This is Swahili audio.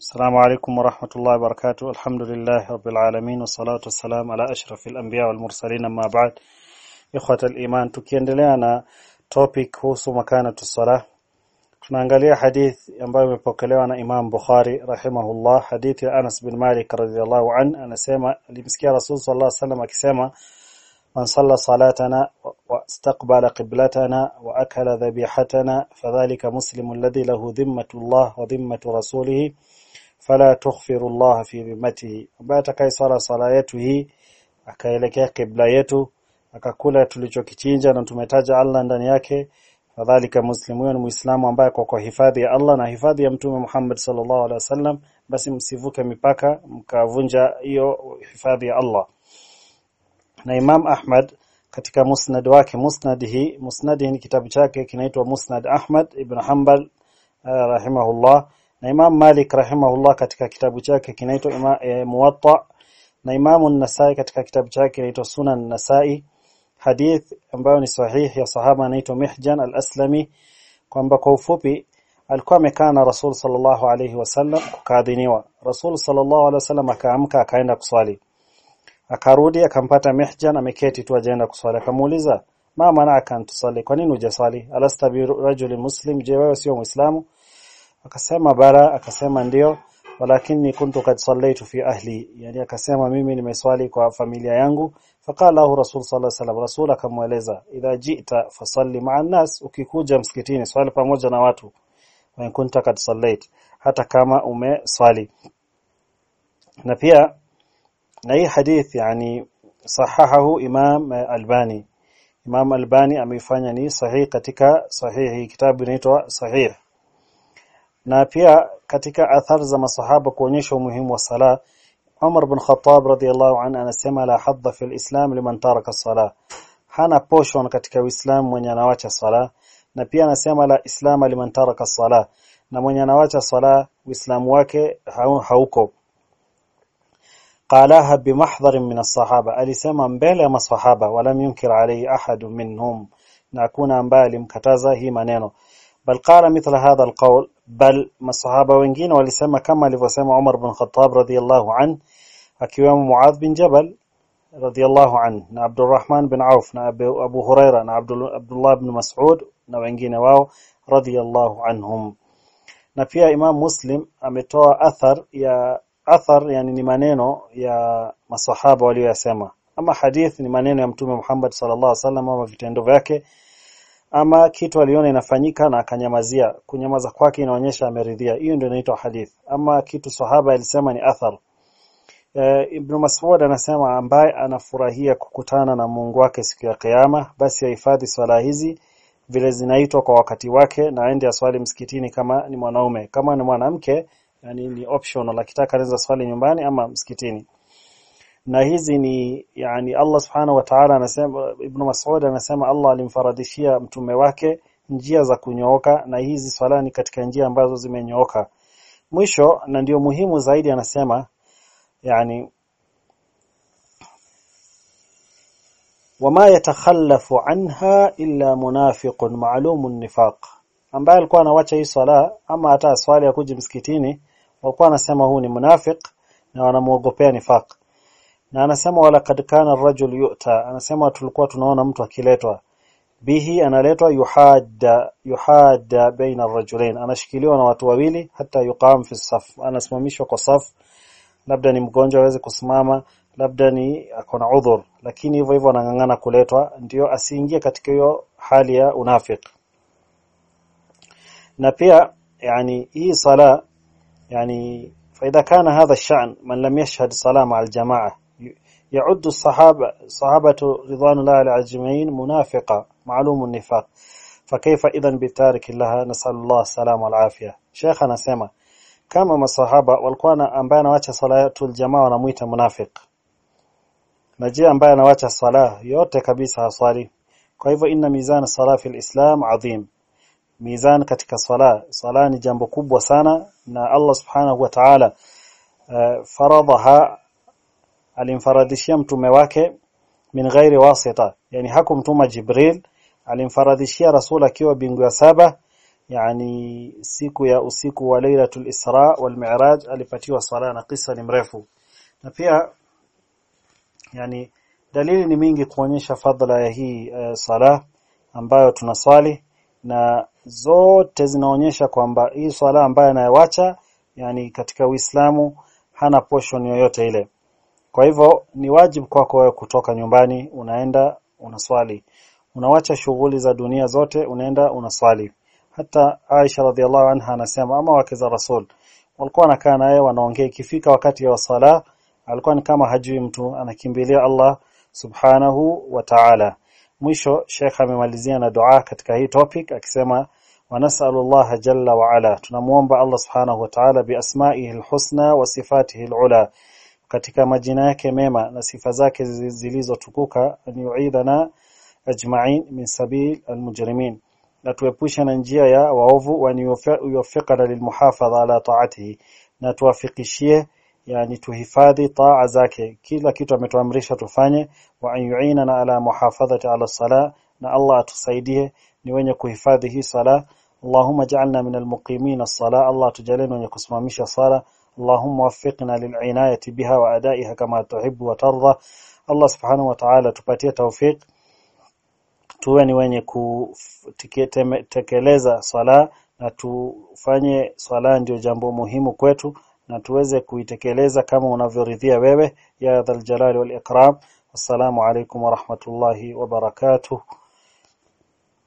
السلام عليكم ورحمة الله وبركاته الحمد لله رب العالمين والصلاة والسلام على أشرف الأنبياء والمرسلين أما بعد إخوة الإيمان tukiendelea na topic kuhusu makanatu salah tunaangalia hadith ambayo imepokelewa na Imam Bukhari rahimahullah hadithi ya Anas bin Malik radhiyallahu an anasema alimsikia Rasul sallallahu alaihi wasallam akisema من صلى صلاتنا واستقبل قبلتنا وأكل ذبيحتنا فذلك مسلم الذي له ذمة الله وذمة رسوله فلا تغفر الله في ذمته. بعد كي صلى صلايته أكي لك قبلايته أكاكولا تلجو كتينجا نتمتاج الله ndani فذلك مسلم. مسلم وانبا كوكو حفاظي الله نا حفاظي يمتوم محمد صلى الله عليه وسلم. بس مسيفوك ميباكا مكافونجا يو حفاظي الله. Na Imam Ahmad katika musnad wake. Musnadihi musnadihi musnad ni kitabu chake kinaitwa Musnad Ahmad ibn Hanbal uh, rahimahullah. Na Imam Malik rahimahullah katika kitabu chake kinaitwa ima, e, Muwatta. Na Imam An-Nasai katika kitabu chake kinaitwa Sunan An-Nasai. Hadith ambayo ni sahihi ya sahaba anaitwa Mihjan al-Aslami kwamba kwa ufupi alikuwa amekaa na Rasul sallallahu alayhi wasallam kukaadhiniwa Rasul sallallahu alayhi wasallam akaamka akaenda kuswali akarudi akampata Mihjan ameketi tu ajaenda kuswali. Akamuuliza ma manaka antusali kwa nini hujaswali? Alasta bi rajuli muslim je wewe sio muislamu? Akasema bara. Akasema ndio walakini kuntu kad sallaitu fi ahli. Yani akasema mimi nimeswali kwa familia yangu. Faqala hu rasul sallallahu alaihi wasallam. Rasul akamweleza idha jita fasalli ma'a nas. Ukikuja msikitini swali pamoja na watu. Wa kunta kad sallait. Hata kama umeswali. Na pia na hii hadith yani sahahahu imam albani. Imam albani ameifanya ni sahihi katika sahihi kitabu inaitwa sahih. Na pia katika athar za masahaba kuonyesha umuhimu wa sala Umar bin Khattab radhiyallahu anhu anasema la hadda fil islam liman taraka sala. Hana portion katika uislamu mwenye anawacha sala. Na pia anasema la islam liman taraka sala. Na mwenye anawacha sala uislamu wake hauko قالها بمحضر من الصحابة. أليس من بيل أم الصحابة؟ ولم ينكر عليه أحد منهم. نكون أم مكتازة هي منينو. بل قال مثل هذا القول بل ما الصحابة وينجين ولسما كما لفسام عمر بن خطاب رضي الله عنه أكيوام معاذ بن جبل رضي الله عنه عبد الرحمن بن عوف أبو هريرة عبد الله بن مسعود وينجين واو رضي الله عنهم. نفيا إمام مسلم أمتوى أثر يا athar yani ni maneno ya masahaba walioyasema. Ama hadith ni maneno ya mtume Muhammad sallallahu alaihi wasallam ama vitendo vyake. Ama kitu aliona inafanyika na akanyamazia kunyamaza kwake inaonyesha ameridhia. Hiyo ndio inaitwa hadith. Ama kitu sahaba alisema ni athar. E, Ibn Mas'ud anasema ambaye anafurahia kukutana na Mungu wake siku ya kiyama basi ahifadhi swala hizi vile zinaitwa kwa wakati wake na aende aswali msikitini kama ni mwanaume. Kama ni mwanamke yani ni optional akitaka anaweza swali nyumbani ama msikitini. Na hizi ni yani Allah subhanahu wa ta'ala anasema Ibn Mas'ud anasema Allah alimfaradishia mtume wake njia za kunyooka na hizi swala ni katika njia ambazo zimenyooka. Mwisho na ndio muhimu zaidi anasema yani wama yatakhallafu anha illa munafiqun ma'lumun nifaq. Ambaye alikuwa anawacha hii swala ama hata swali ya kuji msikitini walikuwa anasema huu ni munafiq na wanamuogopea nifaq. Na anasema wala kad kana ar-rajul yu'ta. Anasema tulikuwa tunaona mtu akiletwa. Bihi analetwa yuhadda yuhadda baina ar-rajulain anashikiliwa na watu wawili hata yuqam fi saf. Anasimamishwa kwa saf. Labda ni mgonjwa aweze kusimama. Labda ni akona udhur. Lakini hivyo hivyo anangangana kuletwa. Ndio asiingie katika hiyo hali ya unafiki na pia yani hii sala يعني فإذا كان هذا الشأن من لم يشهد صلاة مع الجماعة يعد الصحابة صحابة رضوان الله على أجمعين منافقة معلوم النفاق. فكيف إذا بتارك لها نسأل الله السلام والعافية؟ شيخنا سيما كما ambaye anawacha salatul jamaa wanamuita munafiq na je ambaye anawacha sala yote kabisa haswali kwa hivyo inna mizan sala fil islam adhim mizan katika sala sala ni jambo kubwa sana na Allah subhanahu wa ta'ala uh, faradaha alimfaradhishia mtume wake min ghairi wasita. Yani hakumtuma Jibril alimfaradhishia rasul akiwa bingu ya saba. Yani siku ya usiku wa Lailatul Isra wal Mi'raj alipatiwa sala na kisa ni mrefu. Na pia yani dalili ni mingi kuonyesha fadhila ya hii uh, sala ambayo tunaswali na zote zinaonyesha kwamba hii swala ambayo anayewacha yani katika Uislamu hana portion yoyote ile. Kwa hivyo ni wajibu kwako wewe kutoka nyumbani unaenda unaswali. Unawacha shughuli za dunia zote unaenda unaswali. Hata Aisha radhiallahu anha anasema ama wake za Rasul walikuwa wanakaa naye wanaongea. Ikifika wakati wa sala alikuwa ni kama hajui mtu anakimbilia Allah subhanahu wa ta'ala mwisho Sheikh amemalizia na dua katika hii topic akisema wanasallallahu jalla wa ala. Tunamuomba Allah subhanahu wa ta'ala bi asma'ihi alhusna wa sifatihi alula. Katika majina yake mema na sifa zake zilizotukuka an yu'idana ajma'in min sabil almujrimin. Na tuepushe na njia ya waovu wa yuwaffiqana lilmuhafadha ala ta'atihi. Na tuwafikishie yani tuhifadhi taa zake kila kitu ametuamrisha tufanye wa an yu'inana ala muhafadhati ala sala na Allah atusaidie ni wenye kuhifadhi hii sala Allahumma ja'alna min almuqimin as-sala Allah tujalie wenye kusimamisha sala اللهم وفقنا للعناية بها وأدائها كما تحب وترضى الله سبحانه وتعالى tupatie tawfik tuwe ni wenye kutekeleza swala na tufanye swala ndio jambo muhimu kwetu na tuweze kuitekeleza kama unavyoridhia wewe ya dhal jalali wal ikram. Assalamu alaykum wa rahmatullahi wa barakatuh